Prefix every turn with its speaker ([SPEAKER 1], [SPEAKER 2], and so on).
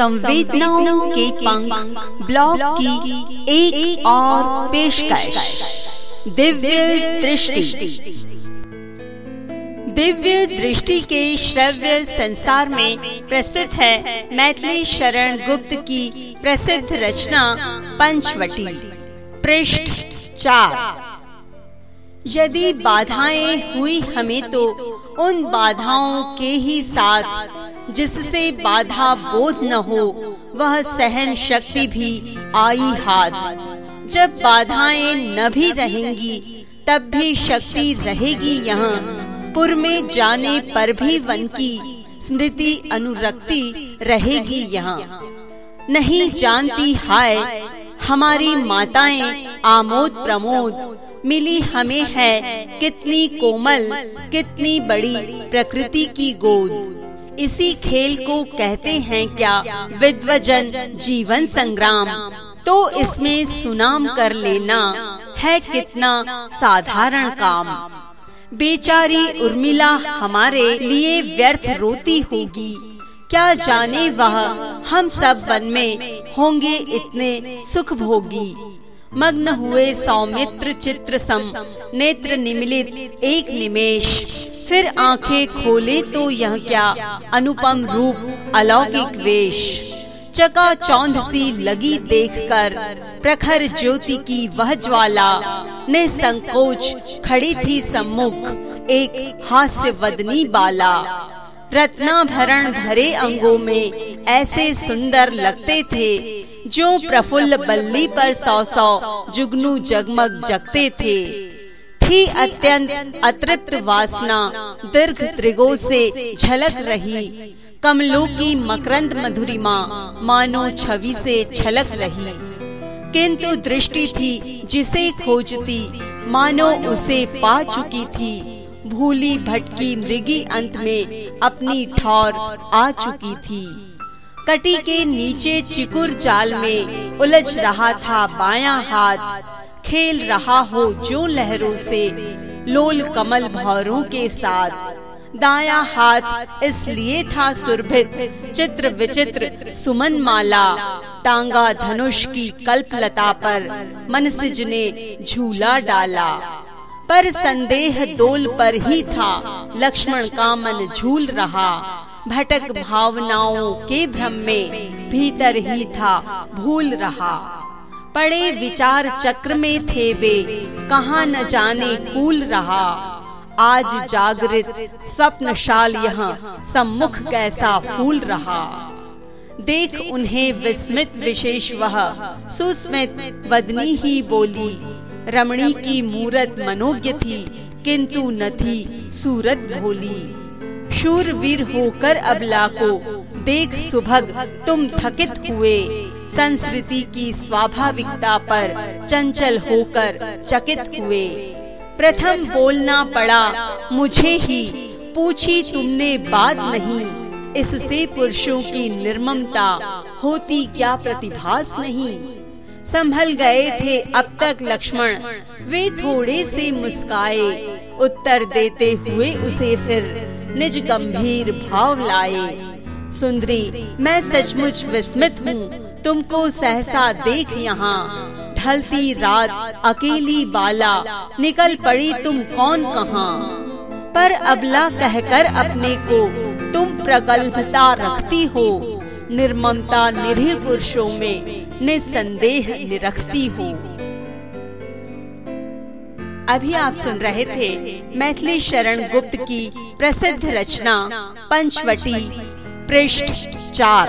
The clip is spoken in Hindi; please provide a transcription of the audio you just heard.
[SPEAKER 1] संवेदनाओं के पंख ब्लॉग की एक, एक और पेशकश। दिव्य दृष्टि। दिव्य दृष्टि के श्रव्य संसार में प्रस्तुत है मैथिली शरण गुप्त की प्रसिद्ध रचना पंचवटी। पृष्ठ चार। यदि बाधाएँ हुई हमें तो उन बाधाओं के ही साथ जिससे बाधा बोध न हो, वह सहन शक्ति भी आई हाथ। जब बाधाएँ न भी रहेंगी, तब भी शक्ति रहेगी यहाँ। पुर में जाने पर भी वन की स्मृति अनुरक्ति रहेगी यहाँ। नहीं जानती हाय, हमारी माताएँ आमोद प्रमोद, मिली हमें है कितनी कोमल, कितनी बड़ी प्रकृति की गोद। इसी खेल को कहते हैं क्या? विद्वजन जीवन संग्राम। तो इसमें सुनाम कर लेना है कितना साधारण काम। बेचारी उर्मिला हमारे लिए व्यर्थ रोती होगी। क्या जाने वह हम सब वन में होंगे इतने सुख भोगी मग्न हुए सौमित्र चित्र सम, नेत्र निमिलित एक निमेश। फिर आँखें खोले तो यह क्या अनुपम रूप अलौकिक वेश? चका चौंध सी लगी देखकर प्रखर ज्योति की वह ज्वाला ने संकोच खड़ी थी सम्मुख एक हास्य वदनी बाला। रत्नाभरण भरे अंगों में ऐसे सुंदर लगते थे, जो प्रफुल्ल बल्ली पर सौ सौ जुगनू जगमग जगते थे। थी अत्यंत अतृप्त वासना दीर्घ त्रिगो से झलक रही। कमलों की मकरंद मधुरिमा मानो छवि से छलक रही। किंतु दृष्टि थी जिसे खोजती, मानो उसे पा चुकी थी। भूली भटकी मृगी अंत में अपनी ठौर आ चुकी थी। कटी के नीचे चिकुर जाल में उलझ रहा था बायां हाथ। खेल रहा हो जो लहरों से, लोल कमल भौरों के साथ। दाया हाथ इसलिए था सुरभित, चित्र विचित्र सुमन माला टांगा धनुष की कल्पलता पर मनसिज ने झूला डाला। पर संदेह दोल पर ही था, लक्ष्मण का मन झूल रहा। भटक भावनाओं के भ्रम में भीतर ही था, भूल रहा। पड़े विचार चक्र में थे वे। कहा न जाने कूल रहा। आज जागृत स्वप्न शाल यहाँ। सम्मुख कैसा फूल रहा। देख उन्हें विस्मित विशेष वह। सुस्मित बदनी ही बोली रमणी की मूरत मनोज्ञ थी किंतु न थी सूरत भोली। शूर वीर होकर अबला को देख सुभग तुम थकित हुए। संस्कृति की स्वाभाविकता पर चंचल होकर चकित हुए। प्रथम बोलना पड़ा, मुझे ही पूछी तुमने बात नहीं। इससे पुरुषों की निर्ममता होती क्या प्रतिभास नहीं? संभल गए थे अब तक लक्ष्मण। वे थोड़े से मुस्काए, उत्तर देते हुए उसे फिर निज गंभीर भाव लाए। सुंदरी, मैं सचमुच विस्मित हूँ। तुमको सहसा देख यहाँ। ढलती रात, अकेली बाला, निकल पड़ी तुम कौन कहाँ? पर अबला कहकर अपने को, तुम प्रगल्भता रखती हो, निर्ममता निरीह पुरुषों में निसंदेह निरखती हो। अभी आप सुन रहे थे मैथिली शरण गुप्त की प्रसिद्ध रचना, पंचवटी, पृष्ठ चार।